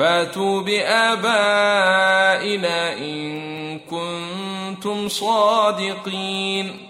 فاتوا بآبائنا إن كنتم صادقين.